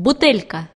бутелька.